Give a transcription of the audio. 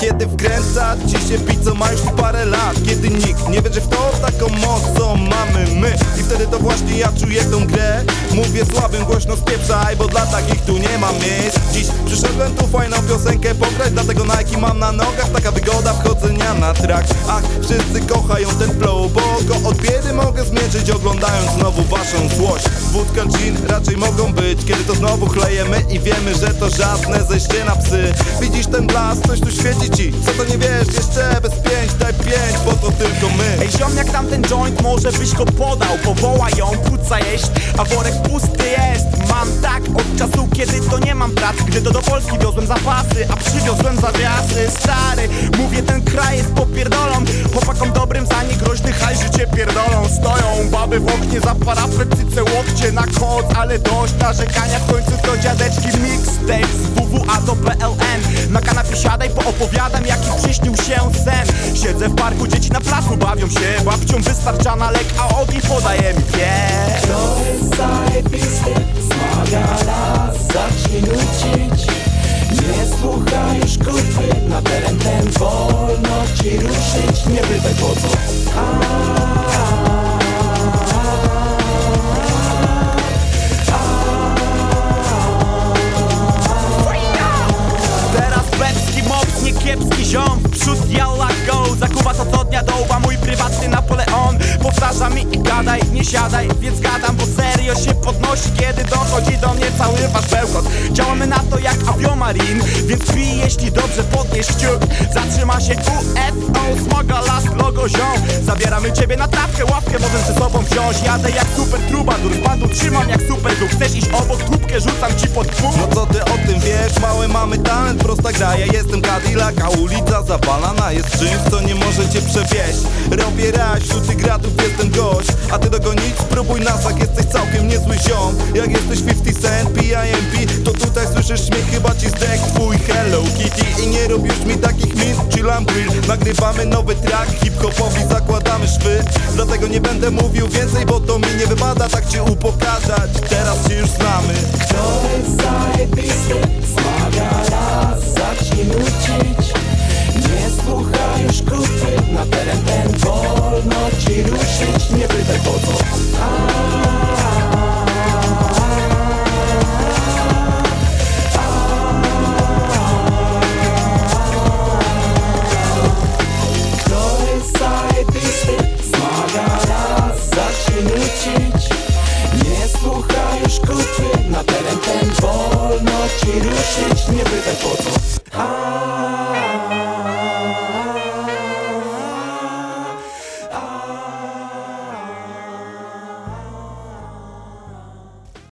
Kiedy wkręca ci się pizzo ma już parę lat. Kiedy nikt nie wierzy w to, taką moc mamy my. I wtedy to właśnie ja czuję tą grę. Mówię słabym, głośno spieprzaj, bo dla takich tu nie ma miejsc. Dziś przyszedłem tu fajną piosenkę pograć Dlatego Nike mam na nogach, taka wygoda wchodzenia na track Ach, wszyscy kochają ten flow, bo go od biedy mogę zmierzyć Oglądając znowu waszą złość. Wódka, gin raczej mogą być Kiedy to znowu chlejemy i wiemy, że to żadne zejście na psy. Widzisz ten blask, coś tu świeci ci Co to nie wiesz, jeszcze bez pięć, daj pięć, bo to tylko my. Ej ziom jak tamten joint, może byś go podał Powoła ją, płuca jeść, a worek pusty jest. Mam tak od czasu, kiedy to nie mam pracy. Gdy to do Polski wiozłem zapasy, a przywiozłem zawiasy. Stary, mówię ten kraj jest popierdolą. Chłopakom dobrym za niegroźny haj życie pierdolą. Stoją baby w oknie za parapet, cyce łokcie na koc. Ale dość narzekania, w końcu to dziadeczki mixtape Z WWA do PLN Na kanapie siadaj, poopowiadam jaki przyśnił się sen. Siedzę w parku, dzieci na placu bawią się. Babcią wystarcza na lek, a ogień podaje mi teren ten wolno ci ruszyć Nie pytaj po co. Teraz bebski mops, nie kiepski ziom. Wprzód jalla go, zakuwa to co dnia dołba. Mój prywatny Napoleon. Powtarza mi i gadaj, nie siadaj Więc gadam, Kiedy dochodzi do mnie cały wasz bełkot. Działamy na to jak aviomarin Więc pij jeśli dobrze podnieś kciuk Zatrzyma się UFO, smoga last logo ziom. Zabieramy ciebie na trawkę, łapkę możesz ze sobą wziąć. Jadę jak super trubadur, z bandu trzymam jak super duch. Chcesz iść obok, tubkę rzucam ci pod puk No co ty o tym wiesz? Mały mamy talent, prosta gra. Ja jestem Cadillac, a ulica zawalana jest czymś, co nie możecie przewieźć. Robię raj, wśród tych gradów jestem gość A ty dogonić spróbuj nas, jak jesteś całkiem niezły ziom. Jak jesteś 50 Cent, PIMP To tutaj słyszysz śmiech, chyba ci zdech twój. Hello Kitty I nie robisz mi takich min, chillam grill Nagrywamy nowy track, hip-hopowi zakładamy szwy Dlatego nie będę mówił więcej, bo to mi nie wypada tak cię upokarzać. Teraz cię już znamy ruszyć, nie pytaj po co.